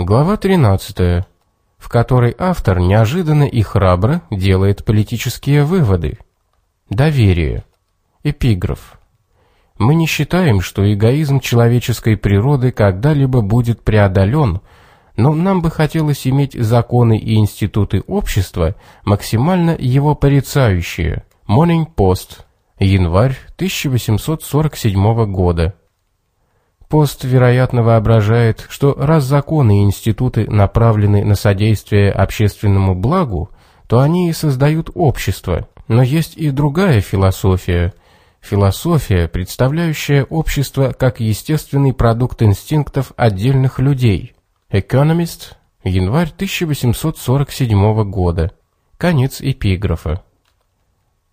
Глава 13, в которой автор неожиданно и храбро делает политические выводы. Доверие. Эпиграф. Мы не считаем, что эгоизм человеческой природы когда-либо будет преодолен, но нам бы хотелось иметь законы и институты общества, максимально его порицающие. Morning Post. Январь 1847 года. Пост, вероятно, воображает, что раз законы и институты направлены на содействие общественному благу, то они и создают общество. Но есть и другая философия. Философия, представляющая общество как естественный продукт инстинктов отдельных людей. Economist, январь 1847 года. Конец эпиграфа.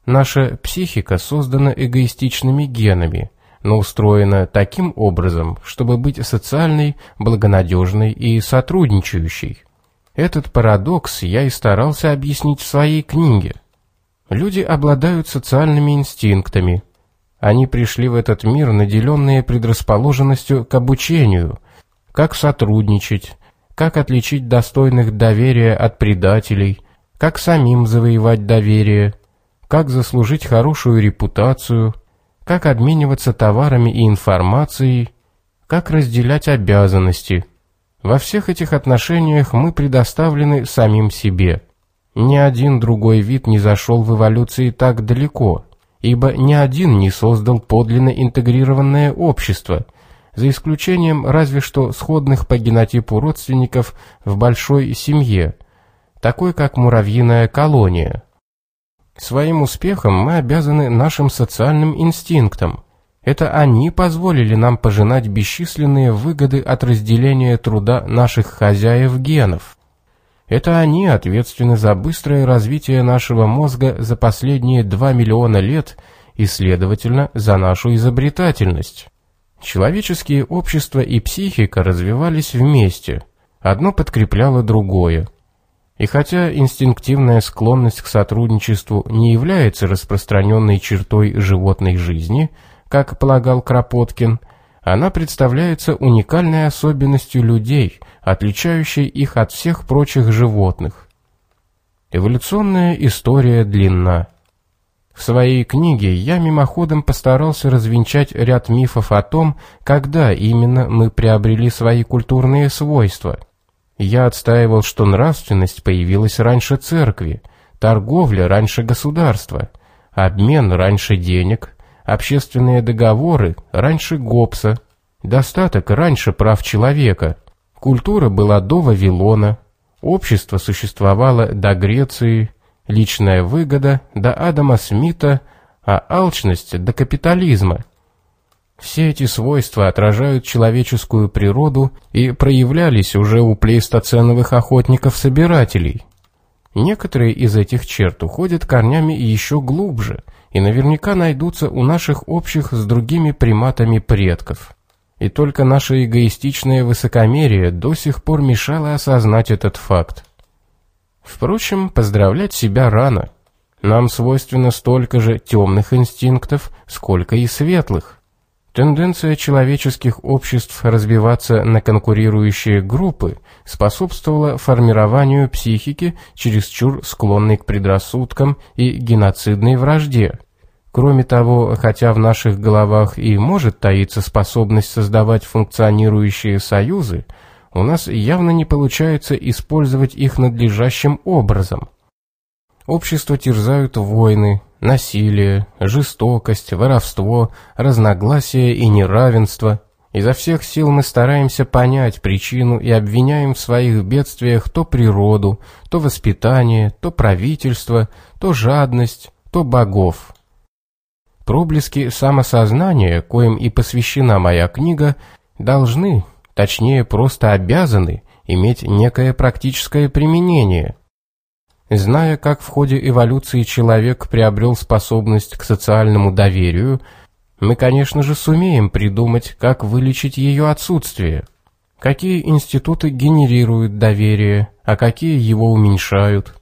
Наша психика создана эгоистичными генами – но устроена таким образом, чтобы быть социальной, благонадежной и сотрудничающей. Этот парадокс я и старался объяснить в своей книге. Люди обладают социальными инстинктами. Они пришли в этот мир, наделенные предрасположенностью к обучению, как сотрудничать, как отличить достойных доверия от предателей, как самим завоевать доверие, как заслужить хорошую репутацию – как обмениваться товарами и информацией, как разделять обязанности. Во всех этих отношениях мы предоставлены самим себе. Ни один другой вид не зашел в эволюции так далеко, ибо ни один не создал подлинно интегрированное общество, за исключением разве что сходных по генотипу родственников в большой семье, такой как муравьиная колония. Своим успехом мы обязаны нашим социальным инстинктам. Это они позволили нам пожинать бесчисленные выгоды от разделения труда наших хозяев генов. Это они ответственны за быстрое развитие нашего мозга за последние 2 миллиона лет и, следовательно, за нашу изобретательность. Человеческие общества и психика развивались вместе. Одно подкрепляло другое. И хотя инстинктивная склонность к сотрудничеству не является распространенной чертой животной жизни, как полагал Кропоткин, она представляется уникальной особенностью людей, отличающей их от всех прочих животных. Эволюционная история длинна. В своей книге я мимоходом постарался развенчать ряд мифов о том, когда именно мы приобрели свои культурные свойства – я отстаивал, что нравственность появилась раньше церкви, торговля раньше государства, обмен раньше денег, общественные договоры раньше Гоббса, достаток раньше прав человека, культура была до Вавилона, общество существовало до Греции, личная выгода до Адама Смита, а алчность до капитализма. Все эти свойства отражают человеческую природу и проявлялись уже у плейстоценовых охотников-собирателей. Некоторые из этих черт уходят корнями еще глубже и наверняка найдутся у наших общих с другими приматами предков. И только наше эгоистичное высокомерие до сих пор мешало осознать этот факт. Впрочем, поздравлять себя рано. Нам свойственно столько же темных инстинктов, сколько и светлых. Тенденция человеческих обществ разбиваться на конкурирующие группы способствовала формированию психики, чересчур склонной к предрассудкам и геноцидной вражде. Кроме того, хотя в наших головах и может таиться способность создавать функционирующие союзы, у нас явно не получается использовать их надлежащим образом. Общество терзают войны, насилие, жестокость, воровство, разногласия и неравенство. Изо всех сил мы стараемся понять причину и обвиняем в своих бедствиях то природу, то воспитание, то правительство, то жадность, то богов. Проблески самосознания, коим и посвящена моя книга, должны, точнее просто обязаны, иметь некое практическое применение – Зная, как в ходе эволюции человек приобрел способность к социальному доверию, мы, конечно же, сумеем придумать, как вылечить ее отсутствие. Какие институты генерируют доверие, а какие его уменьшают.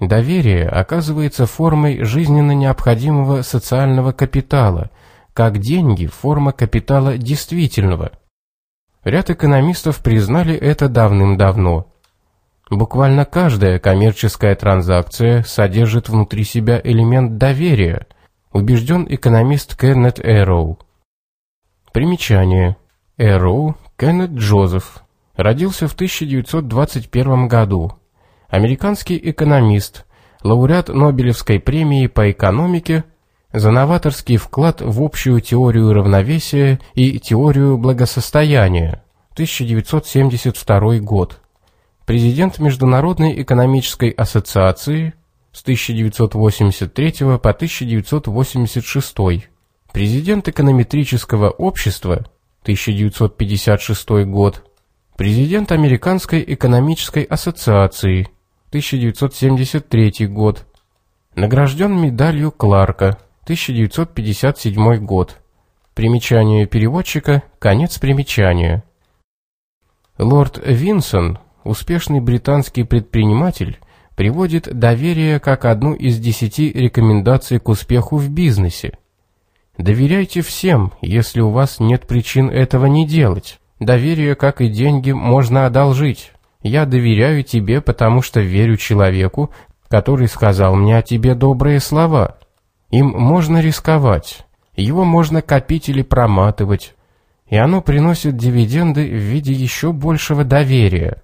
Доверие оказывается формой жизненно необходимого социального капитала, как деньги – форма капитала действительного. Ряд экономистов признали это давным-давно. Буквально каждая коммерческая транзакция содержит внутри себя элемент доверия, убежден экономист Кеннет Эроу. Примечание. Эроу Кеннет Джозеф. Родился в 1921 году. Американский экономист, лауреат Нобелевской премии по экономике за новаторский вклад в общую теорию равновесия и теорию благосостояния, 1972 год президент Международной экономической ассоциации с 1983 по 1986, президент эконометрического общества 1956 год, президент Американской экономической ассоциации 1973 год, награжден медалью Кларка 1957 год. Примечание переводчика, конец примечания. Лорд Винсон успешный британский предприниматель приводит доверие как одну из десяти рекомендаций к успеху в бизнесе. Доверяйте всем, если у вас нет причин этого не делать. Доверие, как и деньги, можно одолжить. Я доверяю тебе, потому что верю человеку, который сказал мне о тебе добрые слова. Им можно рисковать, его можно копить или проматывать, и оно приносит дивиденды в виде еще большего доверия.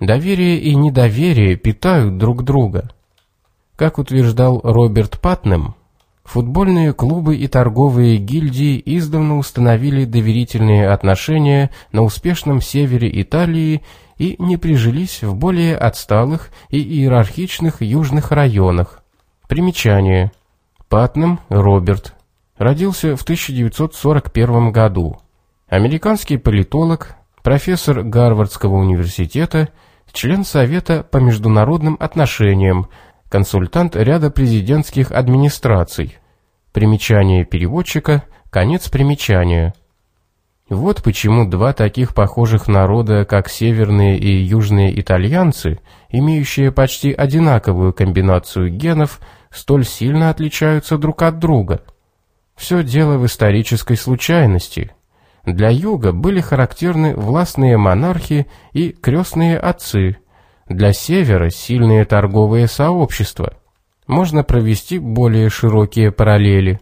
Доверие и недоверие питают друг друга. Как утверждал Роберт Патнем, футбольные клубы и торговые гильдии издавна установили доверительные отношения на успешном севере Италии и не прижились в более отсталых и иерархичных южных районах. Примечание. Патнем Роберт. Родился в 1941 году. Американский политолог, профессор Гарвардского университета – член Совета по международным отношениям, консультант ряда президентских администраций. Примечание переводчика, конец примечания. Вот почему два таких похожих народа, как северные и южные итальянцы, имеющие почти одинаковую комбинацию генов, столь сильно отличаются друг от друга. Все дело в исторической случайности – для юга были характерны властные монархи и крестные отцы, для севера сильные торговые сообщества. Можно провести более широкие параллели.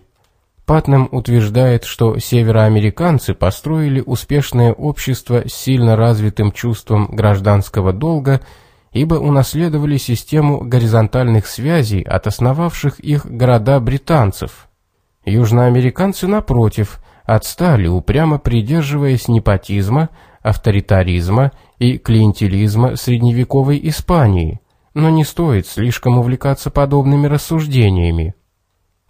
Патнам утверждает, что североамериканцы построили успешное общество с сильно развитым чувством гражданского долга, ибо унаследовали систему горизонтальных связей от основавших их города британцев. Южноамериканцы, напротив, отстали, упрямо придерживаясь непотизма, авторитаризма и клиентелизма средневековой Испании, но не стоит слишком увлекаться подобными рассуждениями.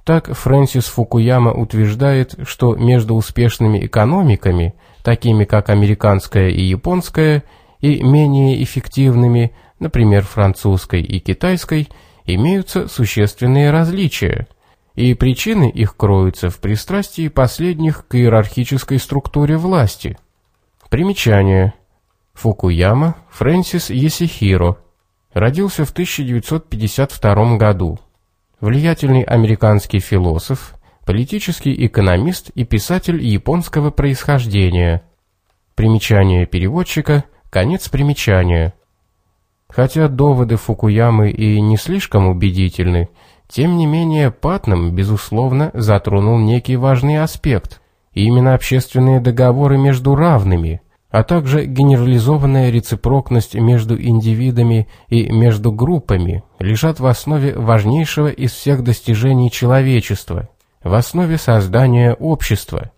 Так Фрэнсис Фукуяма утверждает, что между успешными экономиками, такими как американская и японская, и менее эффективными, например, французской и китайской, имеются существенные различия – и причины их кроются в пристрастии последних к иерархической структуре власти. Примечание. Фукуяма Фрэнсис Есихиро. Родился в 1952 году. Влиятельный американский философ, политический экономист и писатель японского происхождения. Примечание переводчика, конец примечания. Хотя доводы Фукуямы и не слишком убедительны, тем не менее, Патнам, безусловно, затронул некий важный аспект, именно общественные договоры между равными, а также генерализованная рецепрокность между индивидами и между группами лежат в основе важнейшего из всех достижений человечества, в основе создания общества –